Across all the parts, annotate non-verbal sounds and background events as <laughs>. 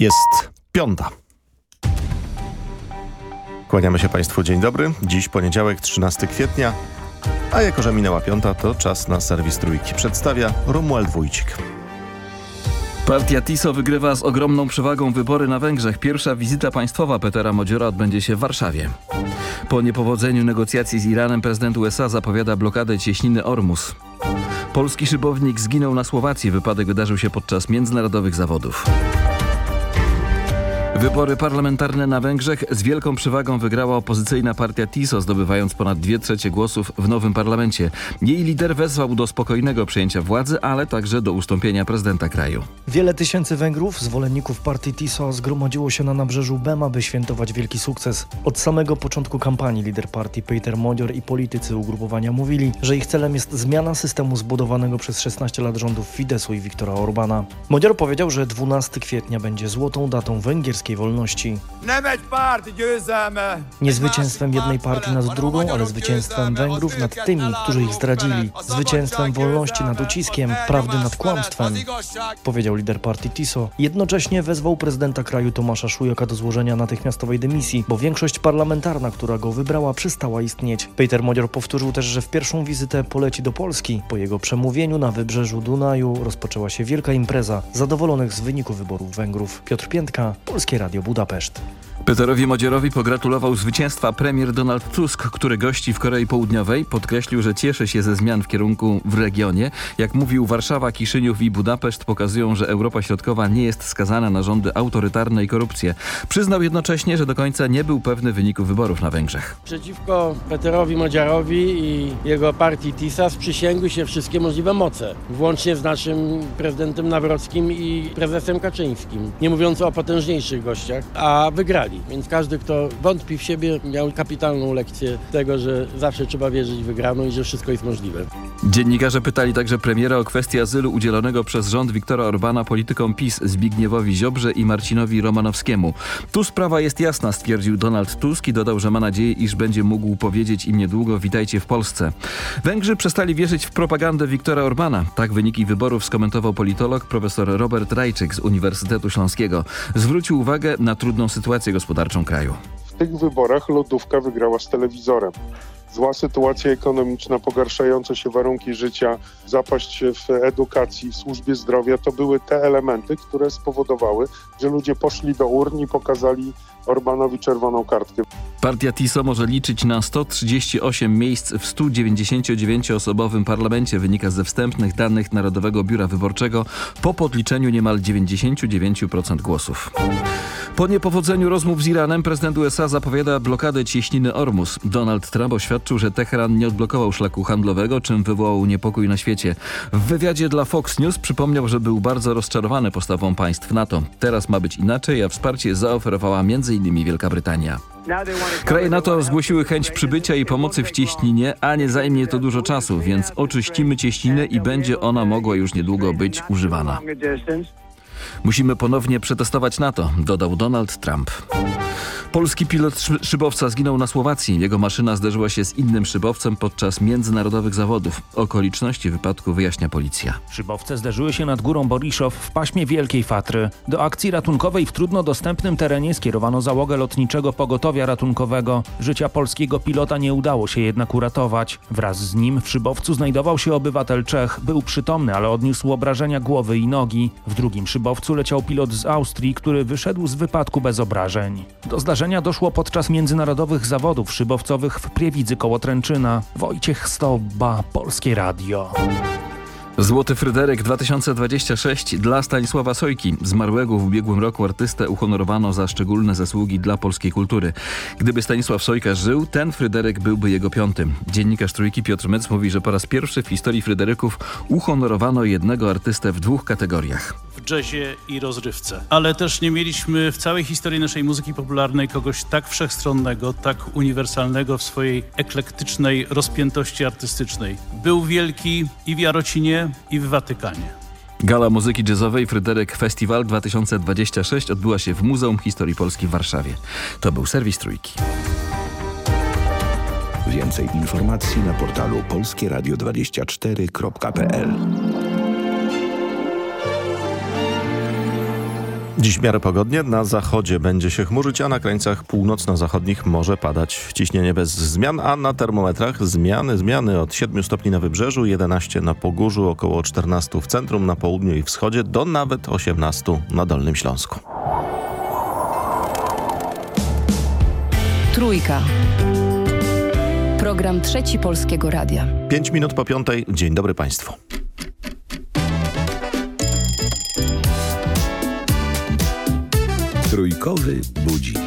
Jest piąta. Kłaniamy się Państwu, dzień dobry. Dziś poniedziałek, 13 kwietnia, a jako, że minęła piąta, to czas na serwis Trójki. Przedstawia Romuald Wójcik. Partia TISO wygrywa z ogromną przewagą wybory na Węgrzech. Pierwsza wizyta państwowa Petera Modziora odbędzie się w Warszawie. Po niepowodzeniu negocjacji z Iranem prezydent USA zapowiada blokadę cieśniny Ormus. Polski szybownik zginął na Słowacji. Wypadek wydarzył się podczas międzynarodowych zawodów. Wybory parlamentarne na Węgrzech z wielką przewagą wygrała opozycyjna partia TISO, zdobywając ponad dwie trzecie głosów w nowym parlamencie. Jej lider wezwał do spokojnego przejęcia władzy, ale także do ustąpienia prezydenta kraju. Wiele tysięcy Węgrów, zwolenników partii TISO, zgromadziło się na nabrzeżu Bema, by świętować wielki sukces. Od samego początku kampanii lider partii Peter Modior i politycy ugrupowania mówili, że ich celem jest zmiana systemu zbudowanego przez 16 lat rządów Fidesu i Viktora Orbana. Modior powiedział, że 12 kwietnia będzie złotą datą węgierskiej wolności. Nie zwycięstwem jednej partii nad drugą, ale zwycięstwem Węgrów nad tymi, którzy ich zdradzili. Zwycięstwem wolności nad uciskiem, prawdy nad kłamstwem, powiedział lider partii TISO. Jednocześnie wezwał prezydenta kraju Tomasza Szujoka do złożenia natychmiastowej dymisji, bo większość parlamentarna, która go wybrała, przestała istnieć. Peter Modior powtórzył też, że w pierwszą wizytę poleci do Polski. Po jego przemówieniu na wybrzeżu Dunaju rozpoczęła się wielka impreza zadowolonych z wyniku wyborów Węgrów. Piotr Piętka, Polskie Radio Budapeszt. Peterowi Modzierowi pogratulował zwycięstwa premier Donald Tusk, który gości w Korei Południowej. Podkreślił, że cieszy się ze zmian w kierunku w regionie. Jak mówił, Warszawa, Kiszyniów i Budapeszt pokazują, że Europa Środkowa nie jest skazana na rządy autorytarne i korupcję. Przyznał jednocześnie, że do końca nie był pewny wyniku wyborów na Węgrzech. Przeciwko Peterowi Modziarowi i jego partii TISA sprzysięgły się wszystkie możliwe moce, włącznie z naszym prezydentem Nawrockim i prezesem Kaczyńskim, nie mówiąc o potężniejszych gościach, a wygrali. Więc każdy, kto wątpi w siebie, miał kapitalną lekcję tego, że zawsze trzeba wierzyć w wygraną i że wszystko jest możliwe. Dziennikarze pytali także premiera o kwestię azylu udzielonego przez rząd Viktora Orbana politykom PiS Zbigniewowi Ziobrze i Marcinowi Romanowskiemu. Tu sprawa jest jasna, stwierdził Donald Tusk i dodał, że ma nadzieję, iż będzie mógł powiedzieć im niedługo witajcie w Polsce. Węgrzy przestali wierzyć w propagandę Viktora Orbana. Tak wyniki wyborów skomentował politolog profesor Robert Rajczyk z Uniwersytetu Śląskiego. Zwrócił uwagę na trudną sytuację gospodarczą kraju. W tych wyborach lodówka wygrała z telewizorem. Zła sytuacja ekonomiczna, pogarszające się warunki życia, zapaść w edukacji, w służbie zdrowia to były te elementy, które spowodowały, że ludzie poszli do urn i pokazali Orbanowi czerwoną kartkę. Partia TISO może liczyć na 138 miejsc w 199-osobowym parlamencie, wynika ze wstępnych danych Narodowego Biura Wyborczego po podliczeniu niemal 99% głosów. Po niepowodzeniu rozmów z Iranem prezydent USA zapowiada blokadę cieśniny Ormus. Donald Trump oświadczył, że Teheran nie odblokował szlaku handlowego, czym wywołał niepokój na świecie. W wywiadzie dla Fox News przypomniał, że był bardzo rozczarowany postawą państw NATO. Teraz ma być inaczej, a wsparcie zaoferowała m.in. Wielka Brytania. Kraje NATO zgłosiły chęć przybycia i pomocy w cieśninie, a nie zajmie to dużo czasu, więc oczyścimy cieśninę i będzie ona mogła już niedługo być używana. Musimy ponownie przetestować NATO, dodał Donald Trump. Polski pilot szybowca zginął na Słowacji. Jego maszyna zderzyła się z innym szybowcem podczas międzynarodowych zawodów. Okoliczności wypadku wyjaśnia policja. Szybowce zderzyły się nad górą Boriszow w paśmie Wielkiej Fatry. Do akcji ratunkowej w trudno dostępnym terenie skierowano załogę lotniczego pogotowia ratunkowego. Życia polskiego pilota nie udało się jednak uratować. Wraz z nim w szybowcu znajdował się obywatel Czech. Był przytomny, ale odniósł obrażenia głowy i nogi. W drugim szybowcu leciał pilot z Austrii, który wyszedł z wypadku bez obrażeń. Do zdarzenia doszło podczas międzynarodowych zawodów szybowcowych w Priewidzy koło Tręczyna. Wojciech Stoba, Polskie Radio. Złoty Fryderyk 2026 dla Stanisława Sojki, zmarłego w ubiegłym roku artystę uhonorowano za szczególne zasługi dla polskiej kultury. Gdyby Stanisław Sojka żył, ten Fryderyk byłby jego piątym. Dziennikarz Trójki Piotr Mec mówi, że po raz pierwszy w historii Fryderyków uhonorowano jednego artystę w dwóch kategoriach. W jazzie i rozrywce. Ale też nie mieliśmy w całej historii naszej muzyki popularnej kogoś tak wszechstronnego, tak uniwersalnego w swojej eklektycznej rozpiętości artystycznej. Był wielki i w Jarocinie, i w Watykanie. Gala Muzyki Jazzowej Fryderyk Festival 2026 odbyła się w Muzeum Historii Polski w Warszawie. To był serwis Trójki. Więcej informacji na portalu polskieradio24.pl Dziś miarę pogodnie, na zachodzie będzie się chmurzyć, a na krańcach północno-zachodnich może padać ciśnienie bez zmian, a na termometrach zmiany, zmiany od 7 stopni na wybrzeżu, 11 na Pogórzu, około 14 w centrum, na południu i wschodzie, do nawet 18 na Dolnym Śląsku. Trójka. Program Trzeci Polskiego Radia. 5 minut po piątej. Dzień dobry Państwu. Trójkowy budzik.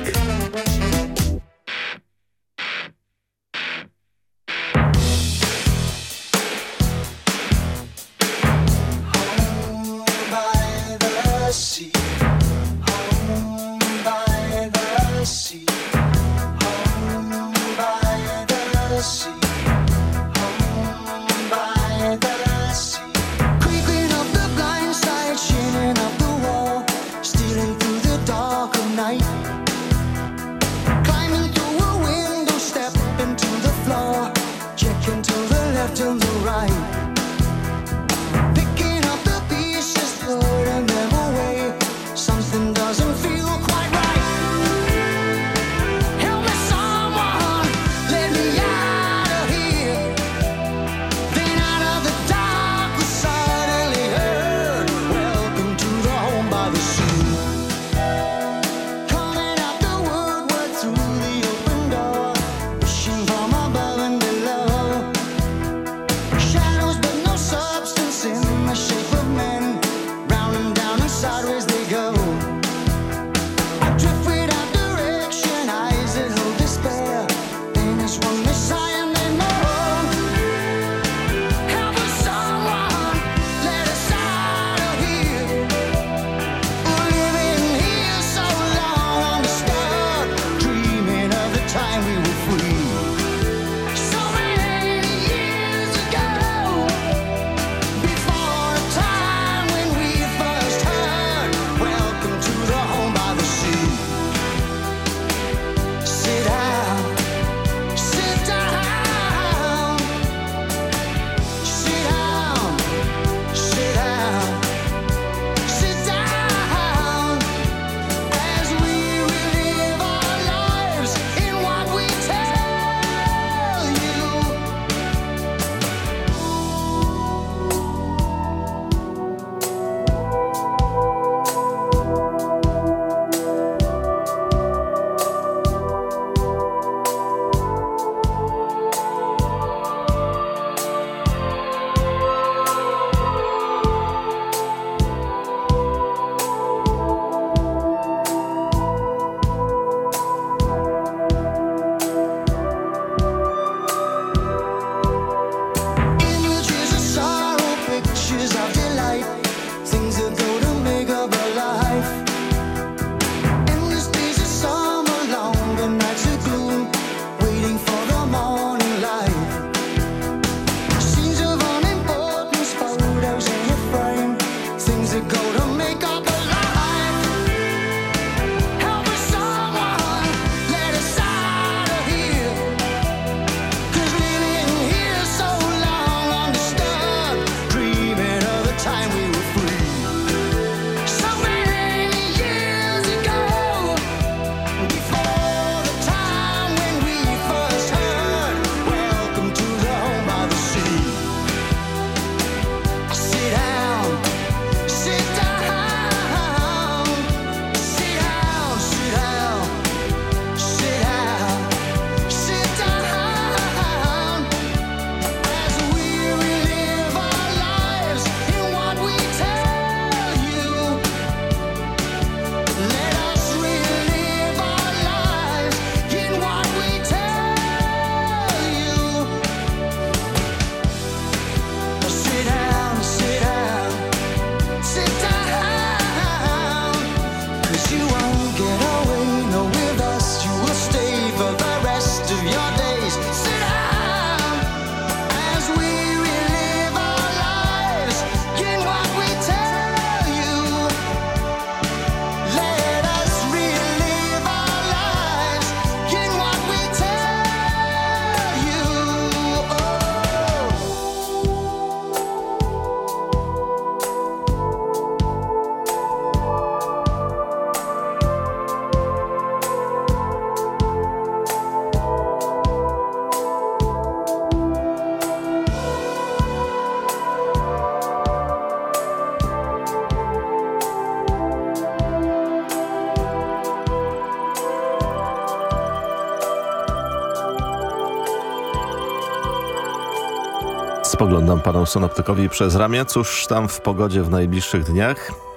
Panu synoptykowi przez ramię. Cóż tam w pogodzie w najbliższych dniach?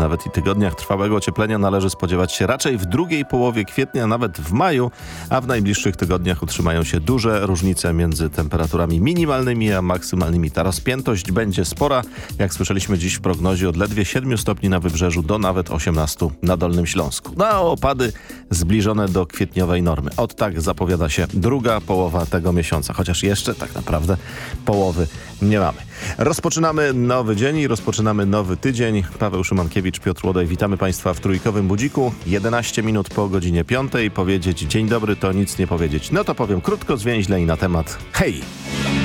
Nawet i tygodniach trwałego ocieplenia należy spodziewać się raczej w drugiej połowie kwietnia, nawet w maju, a w najbliższych tygodniach utrzymają się duże różnice między temperaturami minimalnymi a maksymalnymi. Ta rozpiętość będzie spora, jak słyszeliśmy dziś w prognozie, od ledwie 7 stopni na wybrzeżu do nawet 18 na Dolnym Śląsku. No a opady zbliżone do kwietniowej normy. Od tak zapowiada się druga połowa tego miesiąca, chociaż jeszcze tak naprawdę połowy nie mamy. Rozpoczynamy nowy dzień i rozpoczynamy nowy tydzień. Paweł Szymankiewicz, Piotr Łodej, witamy Państwa w Trójkowym Budziku. 11 minut po godzinie 5. Powiedzieć dzień dobry to nic nie powiedzieć. No to powiem krótko, zwięźle i na temat hej!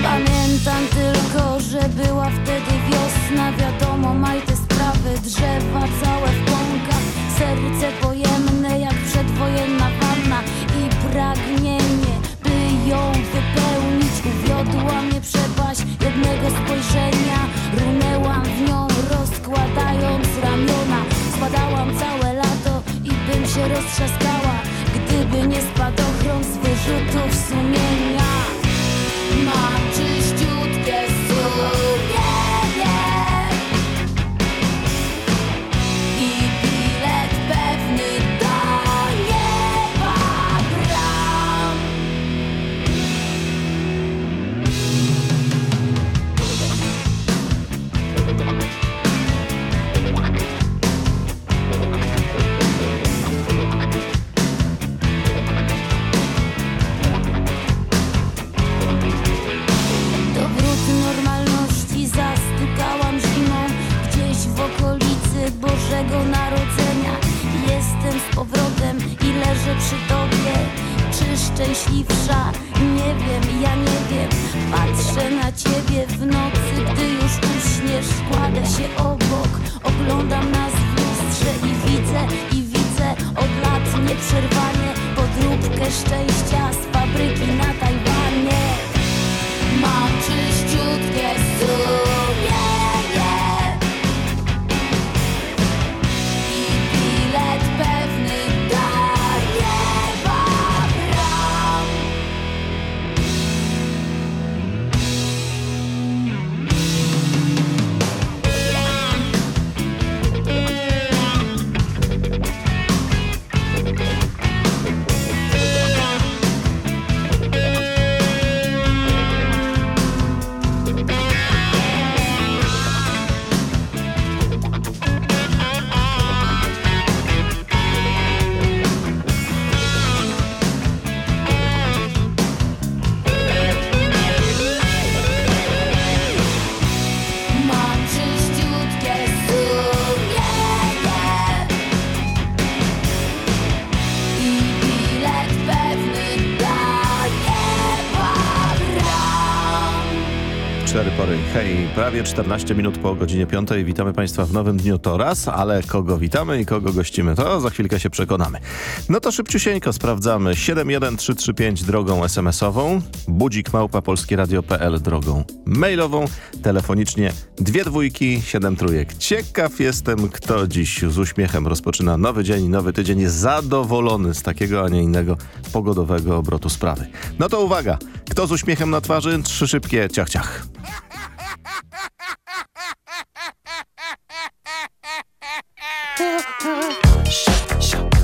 Pamiętam tylko, że była wtedy wiosna Wiadomo, maj te sprawy, drzewa całe prawie 14 minut po godzinie 5. Witamy Państwa w nowym dniu to raz, ale kogo witamy i kogo gościmy, to za chwilkę się przekonamy. No to szybciusieńko sprawdzamy. 71335 drogą SMS-ową, budzik małpa polskieradio.pl drogą mailową, telefonicznie dwie dwójki, siedem trójek. Ciekaw jestem, kto dziś z uśmiechem rozpoczyna nowy dzień, nowy tydzień, zadowolony z takiego, a nie innego pogodowego obrotu sprawy. No to uwaga, kto z uśmiechem na twarzy? Trzy szybkie ciach ciach. Shut, shut.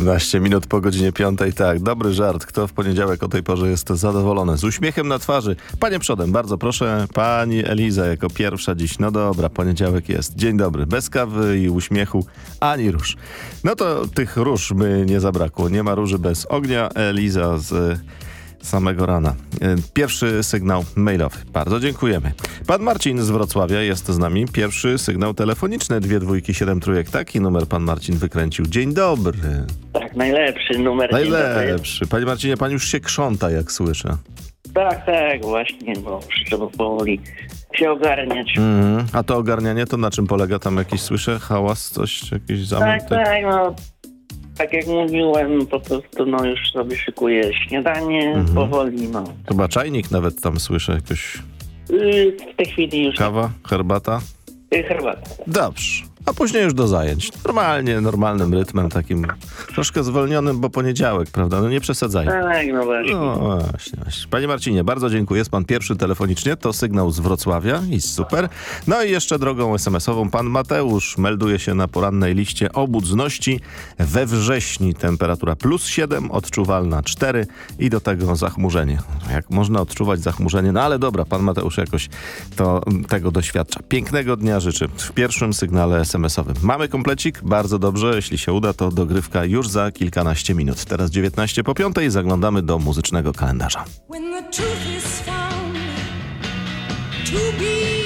17 minut po godzinie 5. Tak, dobry żart. Kto w poniedziałek o tej porze jest zadowolony? Z uśmiechem na twarzy. Panie przodem, bardzo proszę. Pani Eliza jako pierwsza dziś. No dobra, poniedziałek jest. Dzień dobry. Bez kawy i uśmiechu ani róż. No to tych róż by nie zabrakło. Nie ma róży bez ognia. Eliza z samego rana. E, Pierwszy sygnał mailowy. Bardzo dziękujemy. Pan Marcin z Wrocławia jest z nami. Pierwszy sygnał telefoniczny. Dwie dwójki, siedem trójek. Taki numer pan Marcin wykręcił. Dzień dobry. Tak, najlepszy numer. Najlepszy. Panie Marcinie, pan już się krząta, jak słyszę. Tak, tak, właśnie, bo trzeba powoli się ogarniać. Mhm. A to ogarnianie, to na czym polega? Tam jakiś słyszę hałas, coś, jakiś zamęt? Tak, tak, no. Tak jak mówiłem, po prostu no już sobie szykuję śniadanie Mhm. powoli, no. Chyba czajnik nawet tam słyszę, jakoś Y, W tej chwili już kawa, herbata? y, herbata. Dobrze. A później już do zajęć. Normalnie, normalnym rytmem, takim troszkę zwolnionym, bo poniedziałek, prawda? No nie przesadzajmy. Tak, no właśnie. No właśnie, właśnie. Panie Marcinie, bardzo dziękuję. Jest pan pierwszy telefonicznie. To sygnał z Wrocławia i super. No i jeszcze drogą SMS-ową pan Mateusz melduje się na porannej liście obudności. We wrześni temperatura plus 7, odczuwalna 4 i do tego zachmurzenie. Jak można odczuwać zachmurzenie? No ale dobra, pan Mateusz jakoś to tego doświadcza. Pięknego dnia życzę w pierwszym sygnale SMS-owym. Mamy komplecik? Bardzo dobrze. Jeśli się uda, to dogrywka już za kilkanaście minut. Teraz 19 po 5 zaglądamy do muzycznego kalendarza. When the truth is found to be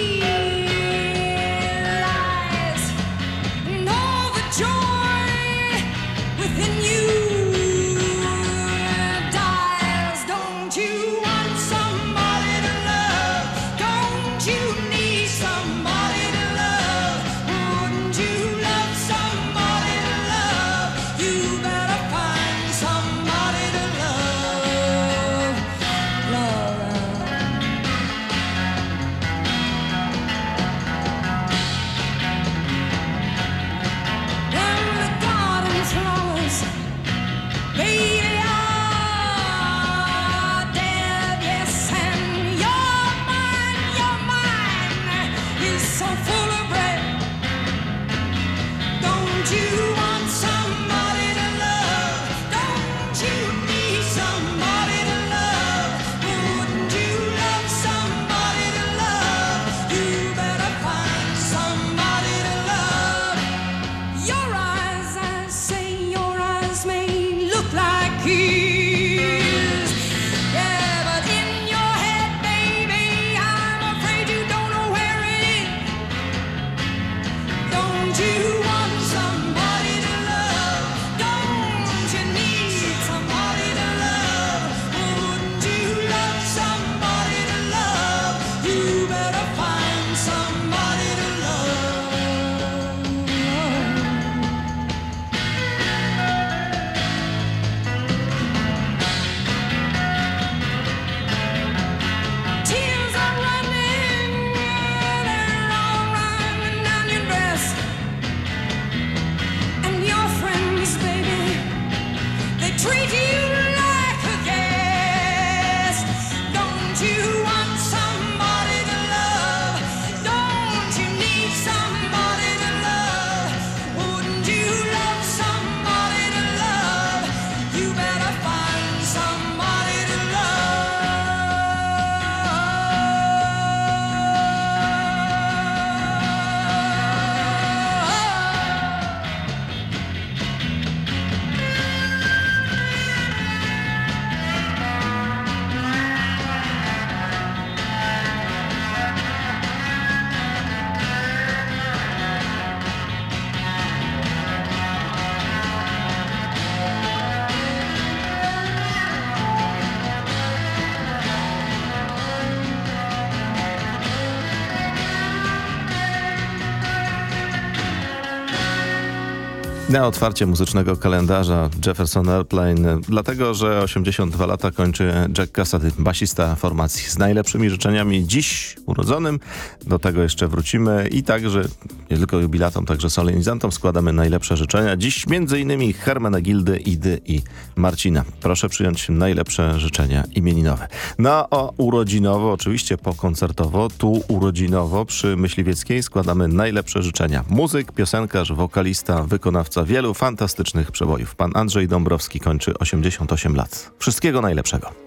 Na otwarcie muzycznego kalendarza Jefferson Airplane, dlatego że 82 lata kończy Jack Cassady, basista formacji. Z najlepszymi życzeniami dziś urodzonym, do tego jeszcze wrócimy i także, nie tylko jubilatom, także solenizantom składamy najlepsze życzenia. Dziś między innymi Hermenegildy, Idy i Marcina. Proszę przyjąć najlepsze życzenia imieninowe. No a urodzinowo, oczywiście pokoncertowo, tu urodzinowo przy Myśliwieckiej składamy najlepsze życzenia. Muzyk, piosenkarz, wokalista, wykonawca wielu fantastycznych przebojów. Pan Andrzej Dąbrowski kończy 88 lat. Wszystkiego najlepszego.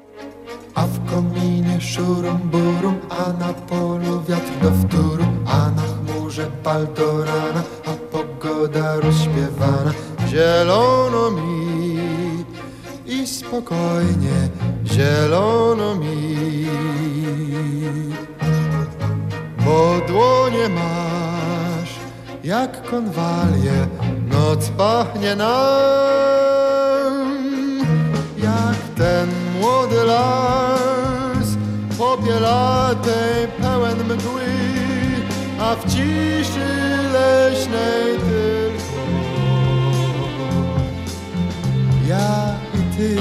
A w kominie szurum burum, a na polu wiatr do wtóru, a na chmurze pal do rana, a pogoda rozśpiewana. Zielono mi i spokojnie, zielono mi. Bo dłonie masz jak konwalie, noc pachnie nam jak ten młody las popielatej pełen mgły, a w ciszy leśnej tylko. Ja i ty.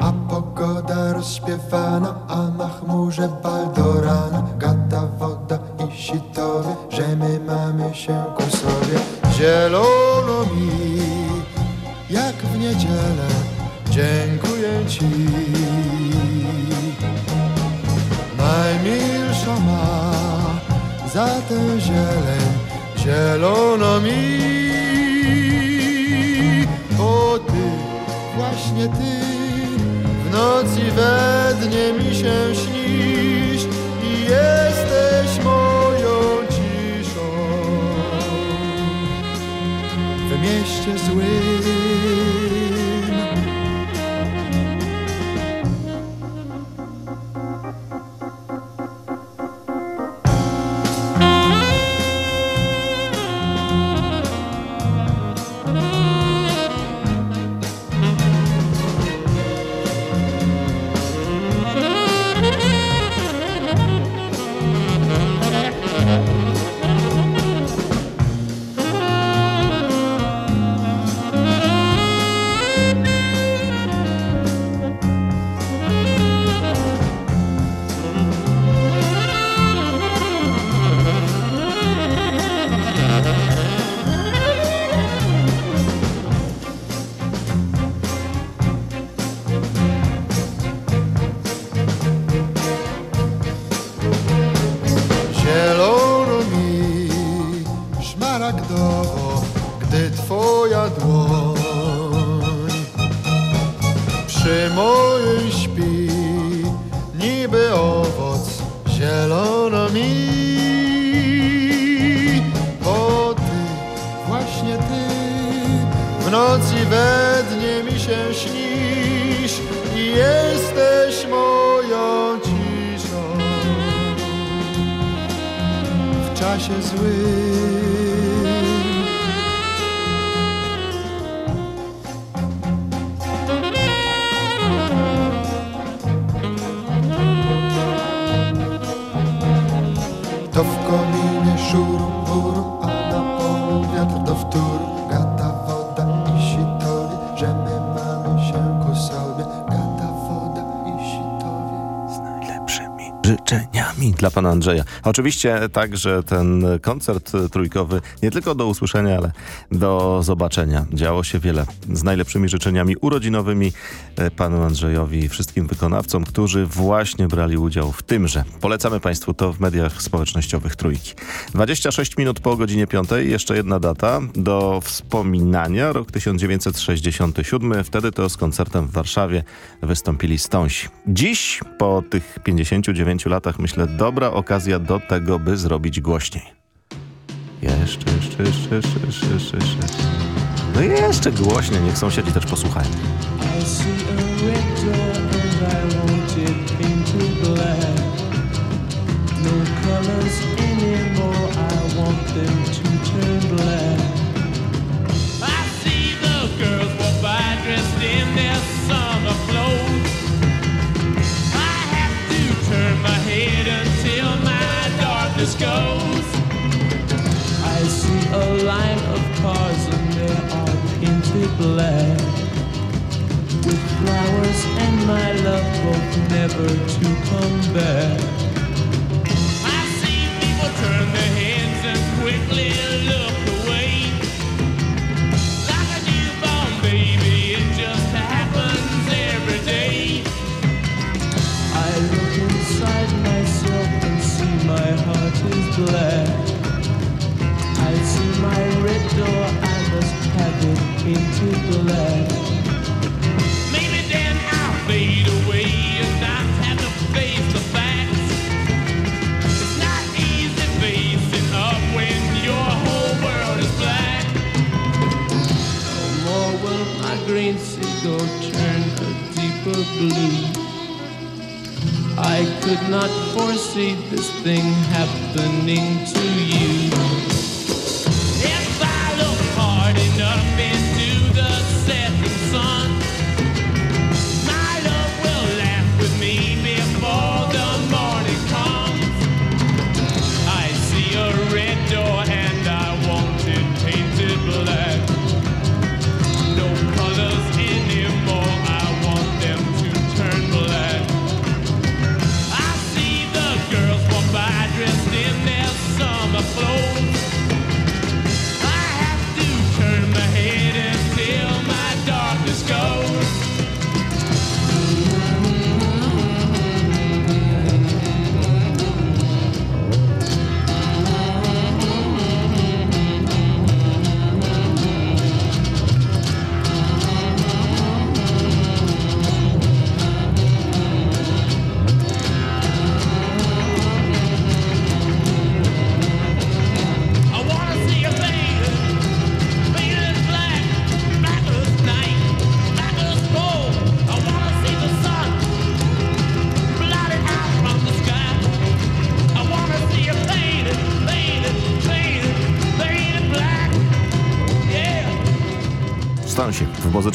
A pogoda rozśpiewana, a na chmurze bal do rana Gada woda i sitowie, że my mamy się ku sobie. Zielono mi, jak w niedzielę, dziękuję Ci. Najmilsza ma za tę zieleń, zielono mi. Bo Ty, właśnie Ty w nocy we dnie mi się śnisz i jesteś moją mieście złym. Życzeniami dla pana Andrzeja. Oczywiście także ten koncert trójkowy nie tylko do usłyszenia, ale do zobaczenia. Działo się wiele. Z najlepszymi życzeniami urodzinowymi e, panu Andrzejowi i wszystkim wykonawcom, którzy właśnie brali udział w tymże. Polecamy państwu to w mediach społecznościowych trójki. 26 minut po godzinie 5. Jeszcze jedna data do wspominania. Rok 1967. Wtedy to z koncertem w Warszawie wystąpili Stonsi. Dziś, po tych 59 latach, myślę, dobra okazja do tego, by zrobić głośniej. Jeszcze, jeszcze, jeszcze, jeszcze, jeszcze, jeszcze. No jeszcze głośniej, niech sąsiedzi też posłuchają. Black. With flowers and my love both never to come back. I see people turn their heads and quickly look away. Like a newborn baby, it just happens every day. I look inside myself and see my heart is black. I see my red door, It into black. Maybe then I'll fade away and not have to face the facts. It's not easy facing up when your whole world is black. No more will my green seagull turn a deeper blue. I could not foresee this thing happening to you.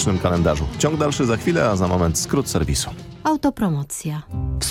Muzycznym kalendarzu. Ciąg dalszy za chwilę, a za moment skrót serwisu. Autopromocja.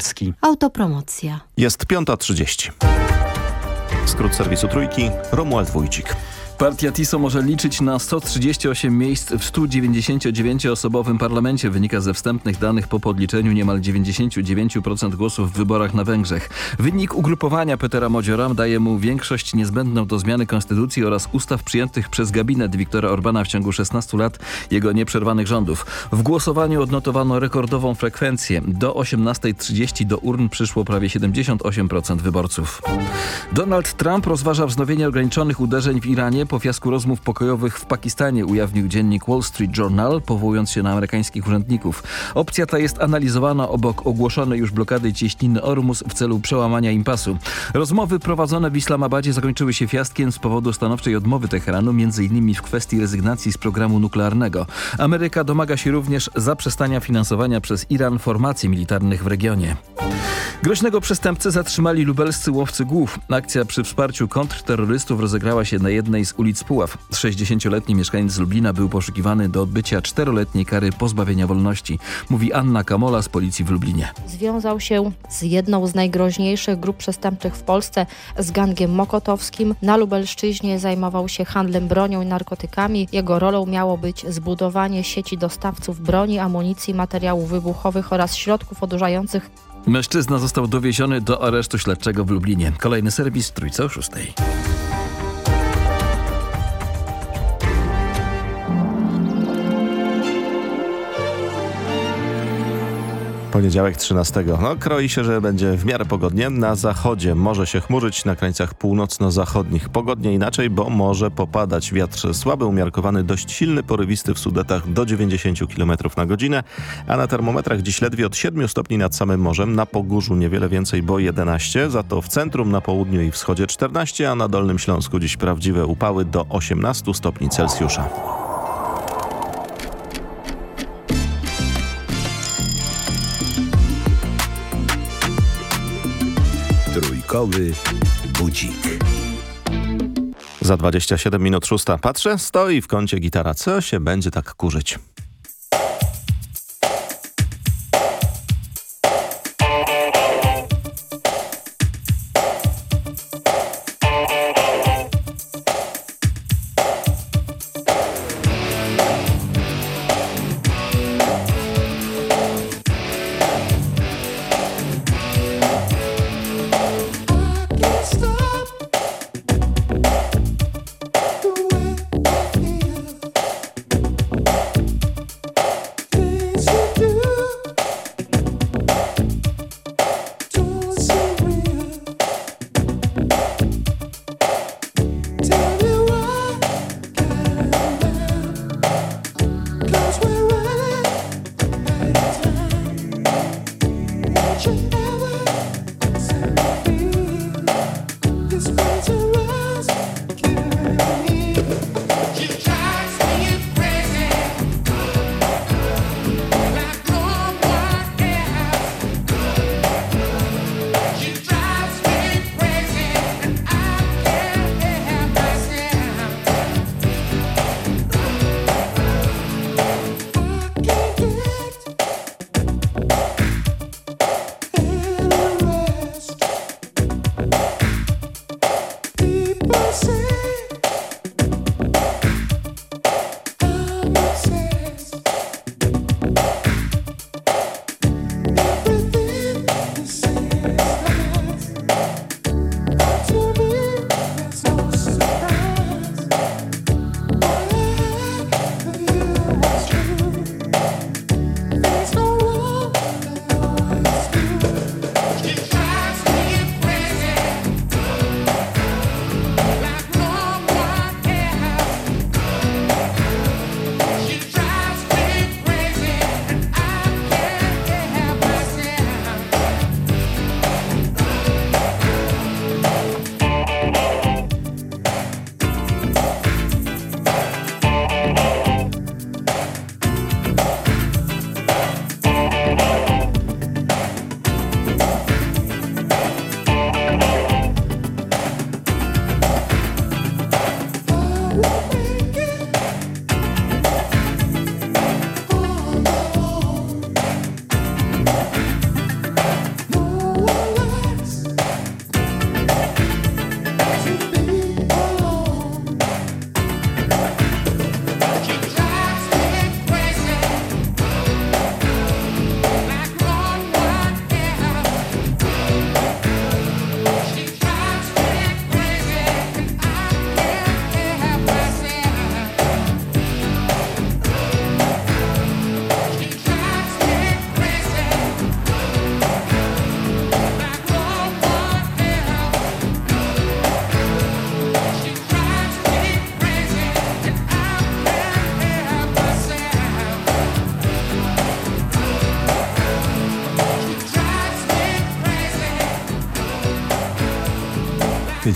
Pogorzelski. Autopromocja. Jest 5.30. Skrót serwisu Trójki, Romuald Wójcik. Partia TISO może liczyć na 138 miejsc w 199-osobowym parlamencie. Wynika ze wstępnych danych po podliczeniu niemal 99% głosów w wyborach na Węgrzech. Wynik ugrupowania Petera Modziora daje mu większość niezbędną do zmiany konstytucji oraz ustaw przyjętych przez gabinet Viktora Orbana w ciągu 16 lat jego nieprzerwanych rządów. W głosowaniu odnotowano rekordową frekwencję. Do 18.30 do urn przyszło prawie 78% wyborców. Donald Trump rozważa wznowienie ograniczonych uderzeń w Iranie po fiasku rozmów pokojowych w Pakistanie, ujawnił dziennik Wall Street Journal, powołując się na amerykańskich urzędników. Opcja ta jest analizowana obok ogłoszonej już blokady cieśniny Ormus w celu przełamania impasu. Rozmowy prowadzone w Islamabadzie zakończyły się fiaskiem z powodu stanowczej odmowy Teheranu, m.in. w kwestii rezygnacji z programu nuklearnego. Ameryka domaga się również zaprzestania finansowania przez Iran formacji militarnych w regionie. Groźnego przestępcę zatrzymali lubelscy łowcy głów. Akcja przy wsparciu kontrterrorystów rozegrała się na jednej z ulic Puław. 60-letni mieszkaniec Lublina był poszukiwany do odbycia czteroletniej kary pozbawienia wolności, mówi Anna Kamola z policji w Lublinie. Związał się z jedną z najgroźniejszych grup przestępczych w Polsce, z gangiem mokotowskim. Na Lubelszczyźnie zajmował się handlem bronią i narkotykami. Jego rolą miało być zbudowanie sieci dostawców broni, amunicji, materiałów wybuchowych oraz środków odurzających Mężczyzna został dowieziony do aresztu śledczego w Lublinie. Kolejny serwis Trójca o szóstej. Poniedziałek 13. No, kroi się, że będzie w miarę pogodnie. Na zachodzie może się chmurzyć, na krańcach północno-zachodnich pogodnie inaczej, bo może popadać wiatr słaby, umiarkowany, dość silny, porywisty w Sudetach do 90 km na godzinę, a na termometrach dziś ledwie od 7 stopni nad samym morzem, na Pogórzu niewiele więcej, bo 11, za to w centrum, na południu i wschodzie 14, a na Dolnym Śląsku dziś prawdziwe upały do 18 stopni Celsjusza. Porankowy budzik. Za 27 minut szósta. Patrzę, stoi w kącie gitara. Co się będzie tak kurzyć?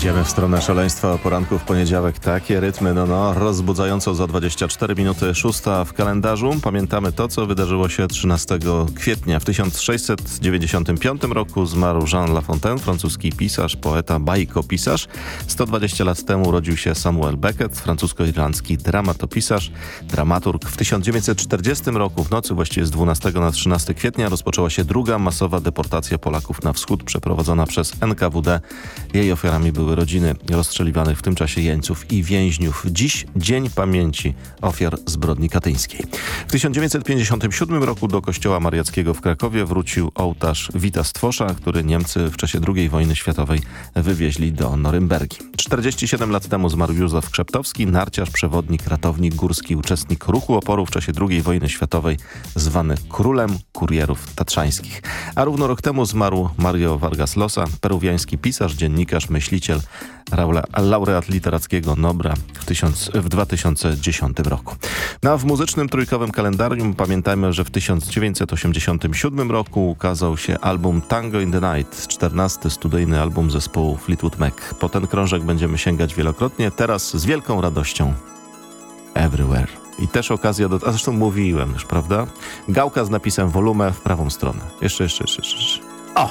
Idziemy w stronę szaleństwa o poranku w poniedziałek. Takie rytmy, no no, rozbudzająco za 24 minuty szósta w kalendarzu. Pamiętamy to, co wydarzyło się 13 kwietnia. W 1695 roku zmarł Jean La Fontaine, francuski pisarz, poeta, bajkopisarz. 120 lat temu urodził się Samuel Beckett, francusko-irlandzki dramatopisarz, dramaturg. W 1940 roku, w nocy właściwie z 12 na 13 kwietnia, rozpoczęła się druga masowa deportacja Polaków na wschód, przeprowadzona przez NKWD. Jej ofiarami były rodziny rozstrzeliwanych w tym czasie jeńców i więźniów. Dziś Dzień Pamięci Ofiar Zbrodni Katyńskiej. W 1957 roku do kościoła mariackiego w Krakowie wrócił ołtarz Wita Stwosza, który Niemcy w czasie II wojny światowej wywieźli do Norymbergi. 47 lat temu zmarł Józef Krzeptowski, narciarz, przewodnik, ratownik górski, uczestnik ruchu oporu w czasie II wojny światowej, zwany królem kurierów tatrzańskich. A równo rok temu zmarł Mario Vargas Llosa, peruwiański pisarz, dziennikarz, myśliciel, laureat literackiego Nobra w, tysiąc, w 2010 roku. No w muzycznym trójkowym kalendarium pamiętajmy, że w 1987 roku ukazał się album Tango in the Night, 14 studyjny album zespołu Fleetwood Mac. Po ten krążek będziemy sięgać wielokrotnie, teraz z wielką radością Everywhere. I też okazja do... A zresztą mówiłem już, prawda? Gałka z napisem wolumę w prawą stronę. Jeszcze, jeszcze, jeszcze, jeszcze. O!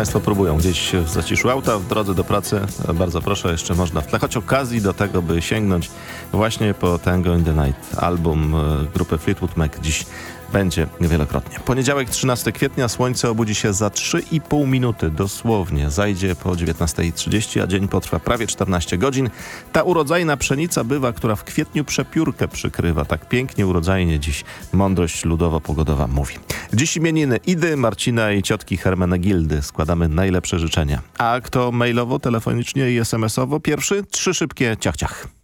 Państwo próbują gdzieś w zaciszu auta, w drodze do pracy, bardzo proszę, jeszcze można w tle, choć okazji do tego, by sięgnąć właśnie po Tango in the Night, album e, grupy Fleetwood Mac dziś będzie wielokrotnie. Poniedziałek 13 kwietnia słońce obudzi się za 3,5 minuty dosłownie. Zajdzie po 19.30, a dzień potrwa prawie 14 godzin. Ta urodzajna pszenica bywa, która w kwietniu przepiórkę przykrywa. Tak pięknie urodzajnie dziś mądrość ludowo-pogodowa mówi. Dziś imieniny Idy, Marcina i ciotki Hermenegildy. Składamy najlepsze życzenia. A kto mailowo, telefonicznie i smsowo pierwszy? Trzy szybkie ciach ciach.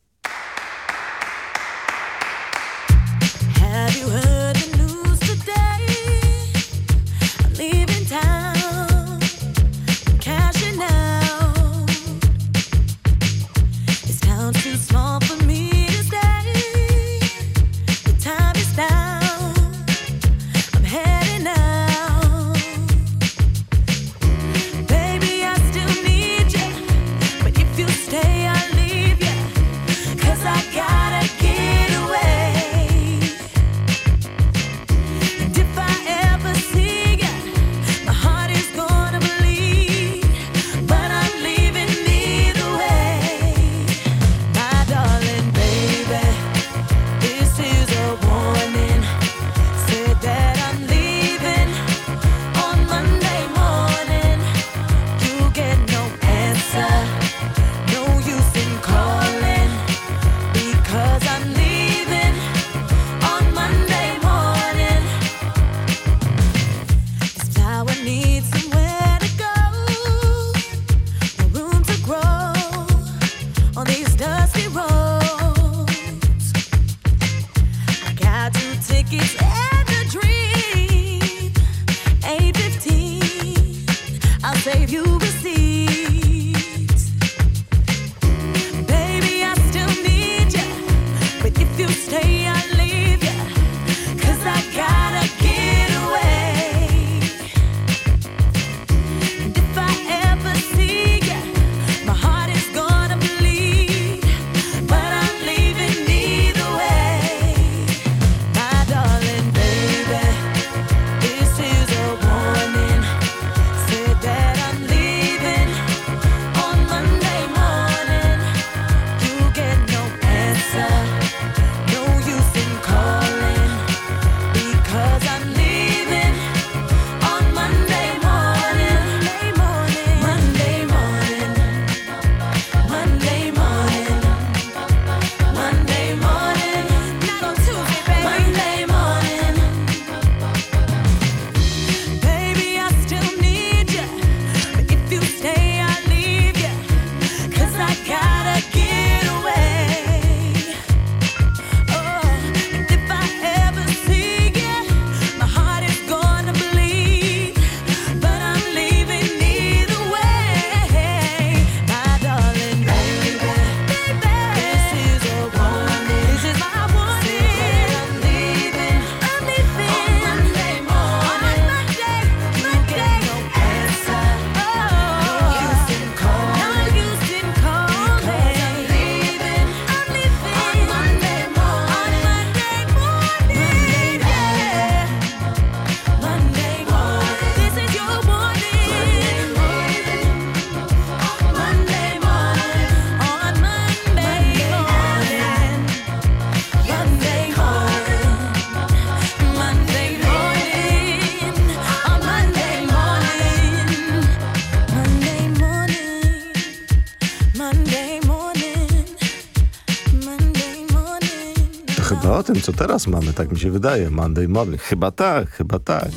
Tym, co teraz mamy, tak mi się wydaje. Monday morning. Chyba tak, chyba tak.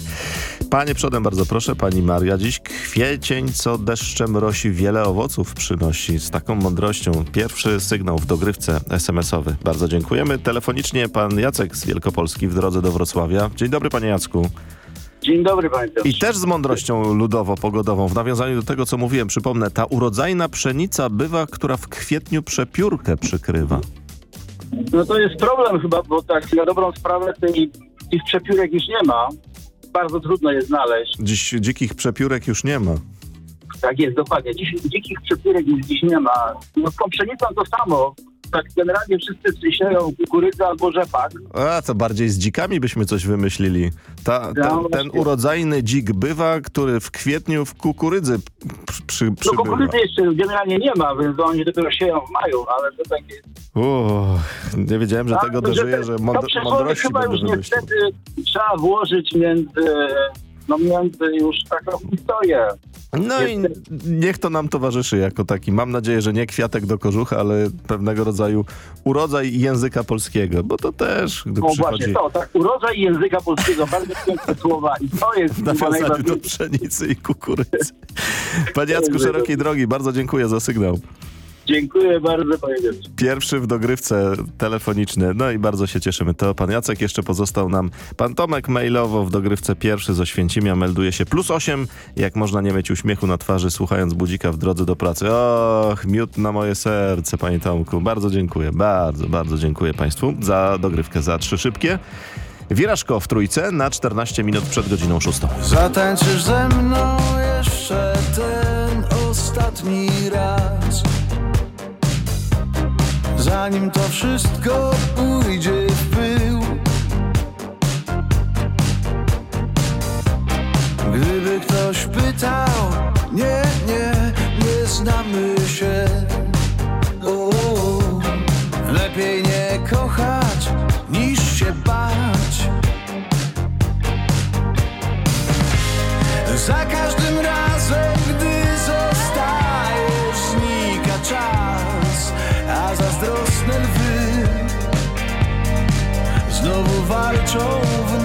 Panie przodem, bardzo proszę, pani Maria. Dziś kwiecień, co deszczem rosi, wiele owoców przynosi. Z taką mądrością. Pierwszy sygnał w dogrywce SMS-owy. Bardzo dziękujemy. Telefonicznie pan Jacek z Wielkopolski w drodze do Wrocławia. Dzień dobry, panie Jacku. Dzień dobry panie Piotrze. I też z mądrością ludowo-pogodową. W nawiązaniu do tego, co mówiłem, przypomnę, ta urodzajna pszenica bywa, która w kwietniu przepiórkę przykrywa. No to jest problem chyba, bo tak na dobrą sprawę tej, tych przepiórek już nie ma. Bardzo trudno je znaleźć. Dziś dzikich przepiórek już nie ma. Tak jest, dokładnie. Dziś, dzikich przepiórek już dziś nie ma. No z to samo. Tak generalnie wszyscy sieją kukurydzę albo rzepak. A, to bardziej z dzikami byśmy coś wymyślili. Ta, ten, ten urodzajny dzik bywa, który w kwietniu w kukurydzy przy, przy, No przybywa. kukurydzy jeszcze generalnie nie ma, więc oni dopiero sieją w maju, ale to takie... Uff, nie wiedziałem, że Tak, tego że dożyję, te- że to mąd- mądrości chyba już niestety trzeba włożyć między, no między już taką historię. No i niech to nam towarzyszy jako taki. Mam nadzieję, że nie kwiatek do kożucha, ale pewnego rodzaju urodzaj języka polskiego, bo to też, gdy No przychodzi właśnie to, tak, urodzaj języka polskiego, bardzo piękne <laughs> słowa i to jest w nawiązaniu do pszenicy i kukurydzy. Panie Jacku, <laughs> szerokiej drogi, bardzo dziękuję za sygnał. Dziękuję bardzo panie Piotrze. Pierwszy w dogrywce telefoniczny, no i bardzo się cieszymy. To pan Jacek jeszcze pozostał nam. Pan Tomek mailowo w dogrywce pierwszy z Oświęcimia melduje się plus 8, jak można nie mieć uśmiechu na twarzy słuchając budzika w drodze do pracy. Och, miód na moje serce, panie Tomku. Bardzo dziękuję, bardzo, bardzo dziękuję państwu za dogrywkę, za trzy szybkie. Wirażko w trójce na 14 minut przed godziną szóstą. Zatańczysz ze mną jeszcze ten ostatni raz Zanim to wszystko pójdzie w pył. Gdyby ktoś pytał Nie, nie, nie znamy się. O, Lepiej nie kochać niż się bać. Za każdym razem, gdy znowu walczą w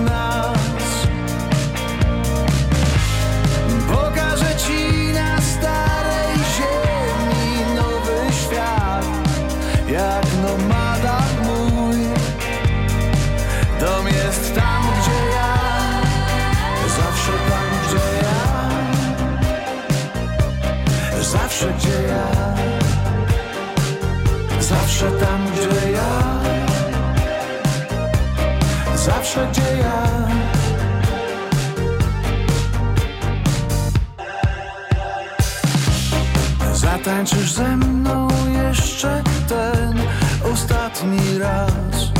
zawsze gdzie ja. Zatańczysz ze mną jeszcze ten ostatni raz.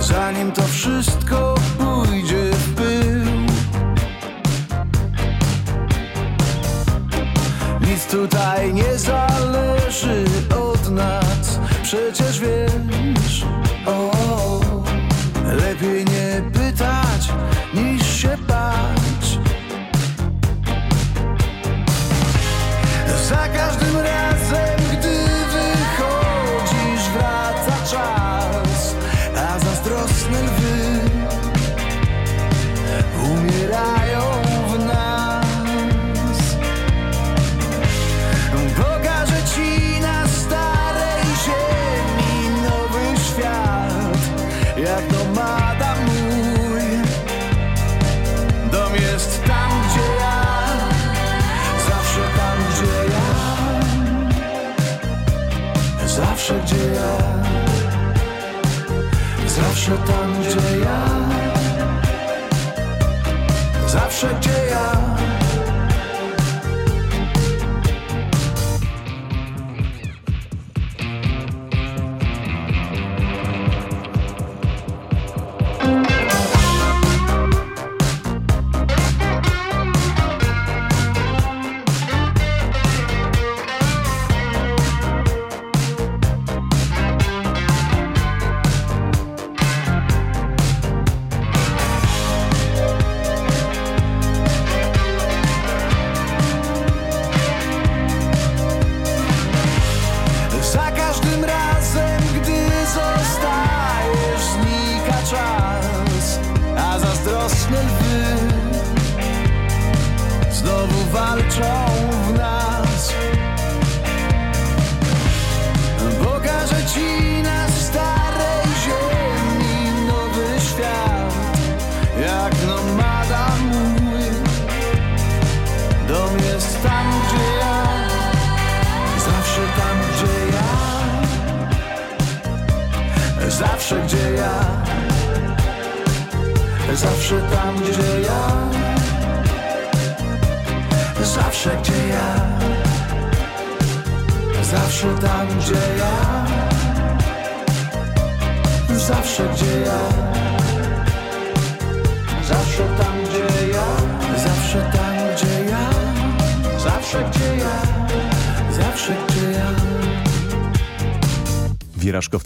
Zanim to wszystko pójdzie w pył. Nic tutaj nie zależy od nas. Przecież wiesz o, Lepiej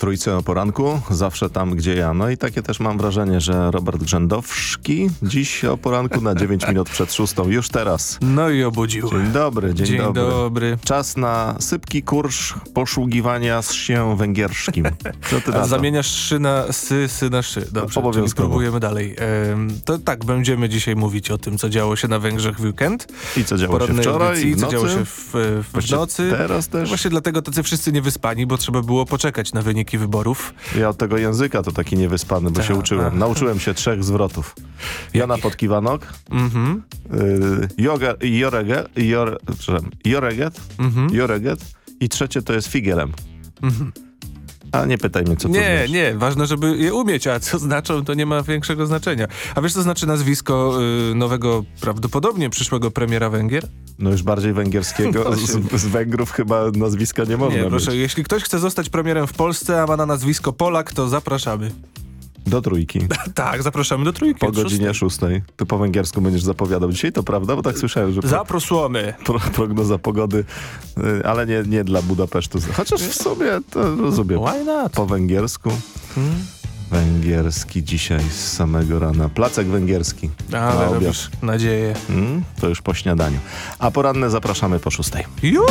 trójce o poranku, zawsze tam, gdzie ja. No i takie też mam wrażenie, że Robert Grzędowski dziś o poranku na 9 minut przed szóstą, już teraz. No i obudził. Dzień dobry, dzień, Dzień dobry. dobry. Czas na sypki kursz z się węgierskim. Co ty <laughs> na to? zamieniasz szy na sy, sy na szy. Dobrze, czyli Obowiązkowo. spróbujemy dalej. Em, to tak, będziemy dzisiaj mówić o tym, co działo się na Węgrzech w weekend. I co działo się wczoraj audycji, i co działo nocy? się w, w nocy. teraz też? Właśnie dlatego tacy wszyscy niewyspani, bo trzeba było poczekać na wyniki wyborów. Ja od tego języka to taki niewyspany, bo Tak, się uczyłem. aha. Nauczyłem się trzech zwrotów. Jana Podkiwanok, Mhm. y, joga- jorege- jor- przepraszam, joreget, Mhm. joreget i trzecie to jest figelem. Mhm. A nie pytaj mnie, co to Nie, znaczy. nie, ważne, żeby je umieć, a co <laughs> znaczą, to nie ma większego znaczenia. A wiesz, co znaczy nazwisko y, nowego, prawdopodobnie przyszłego premiera Węgier? No już bardziej węgierskiego, <laughs> No z, z Węgrów chyba nazwiska nie można nie, mieć. proszę, jeśli ktoś chce zostać premierem w Polsce, a ma na nazwisko Polak, to zapraszamy. Do trójki. <laughs> tak, zapraszamy do trójki. Po od godzinie szóstej. Ty po węgiersku będziesz zapowiadał dzisiaj, to prawda? Bo tak słyszałem, że pro, Zaprosłamy. pro, prognoza pogody, y, ale nie, nie dla Budapesztu. Chociaż w sumie to rozumiem. Why not? Po węgiersku. Hmm? Węgierski dzisiaj z samego rana. Placek węgierski. Ale na obiad. robisz nadzieję. Mm, to już po śniadaniu. A poranne zapraszamy po szóstej. Już?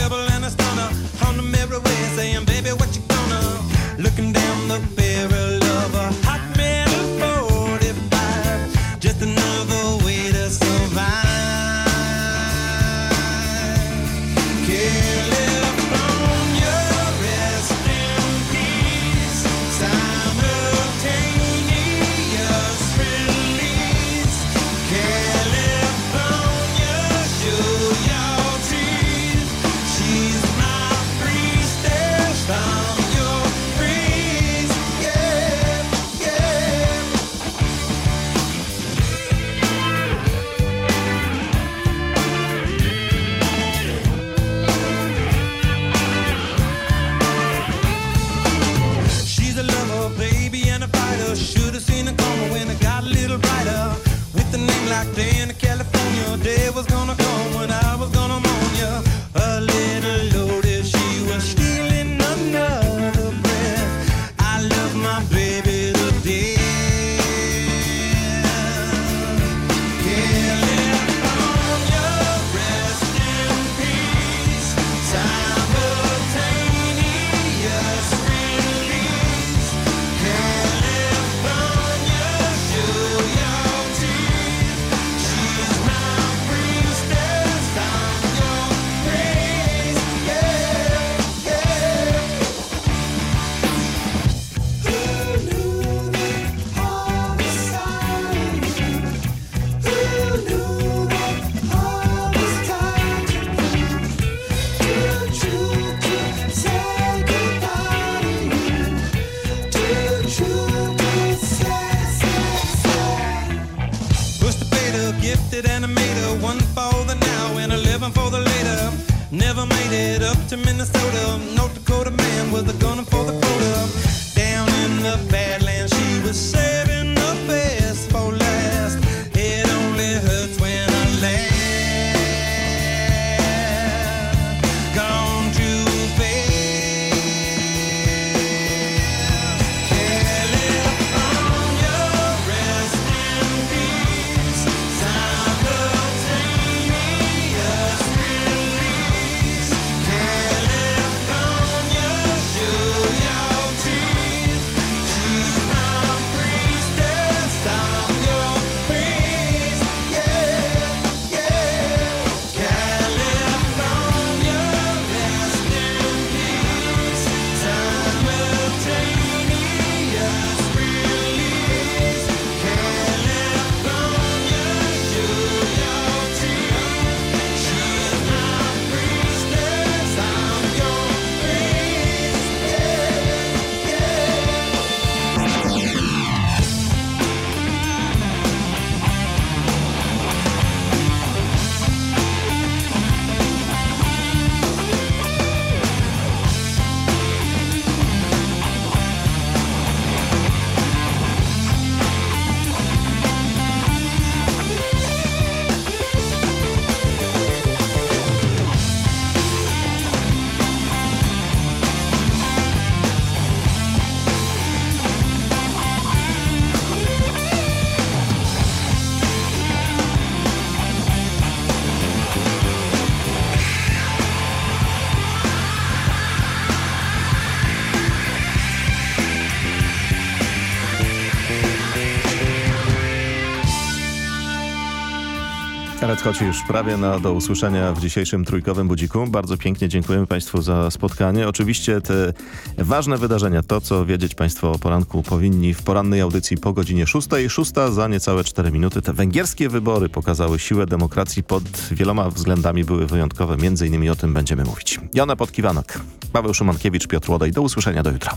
Podchodzi już prawie na do usłyszenia w dzisiejszym trójkowym budziku. Bardzo pięknie dziękujemy Państwu za spotkanie. Oczywiście te ważne wydarzenia, to co wiedzieć Państwo o poranku powinni w porannej audycji po godzinie 6. 6 za niecałe 4 minuty. Te węgierskie wybory pokazały siłę demokracji pod wieloma względami były wyjątkowe. Między innymi o tym będziemy mówić. Jana Podkiwanak, Paweł Szymankiewicz, Piotr Łodej. Do usłyszenia do jutra.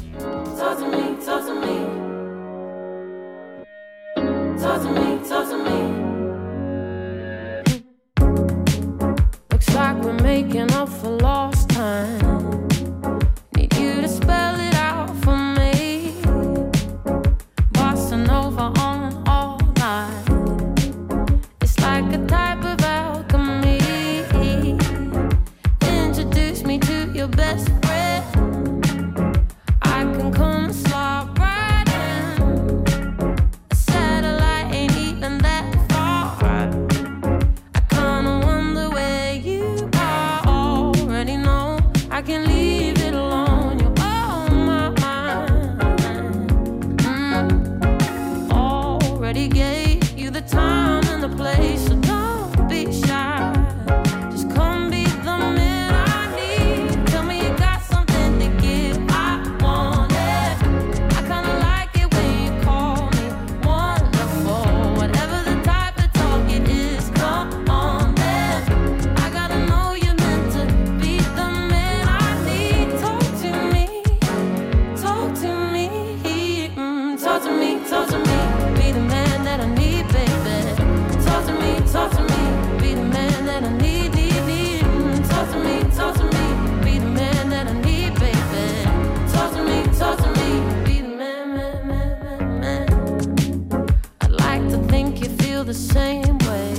the same way.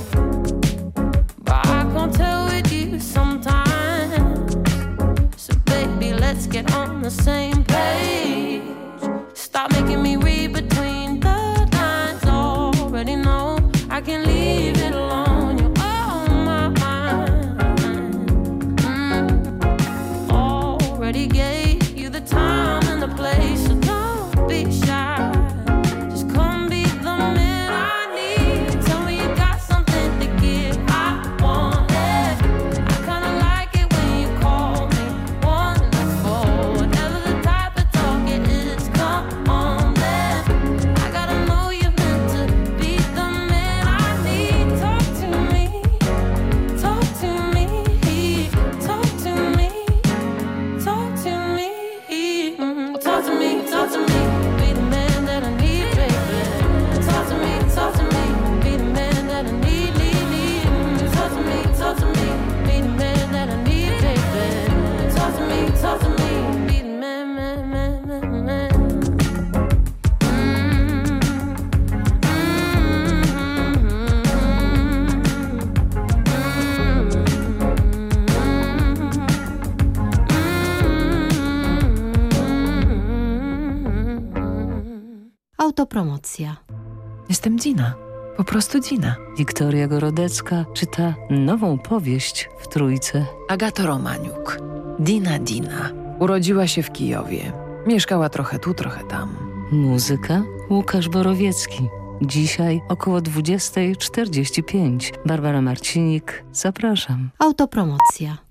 But I can't tell with you sometimes. So, baby, let's get on the same page. Autopromocja. Jestem Dzina. Po prostu Dzina. Wiktoria Gorodecka czyta nową powieść w Trójce. Agato Romaniuk. Dina Dina. Urodziła się w Kijowie. Mieszkała trochę tu, trochę tam. Muzyka Łukasz Borowiecki. Dzisiaj około 20.45. Barbara Marcinik. Zapraszam. Autopromocja.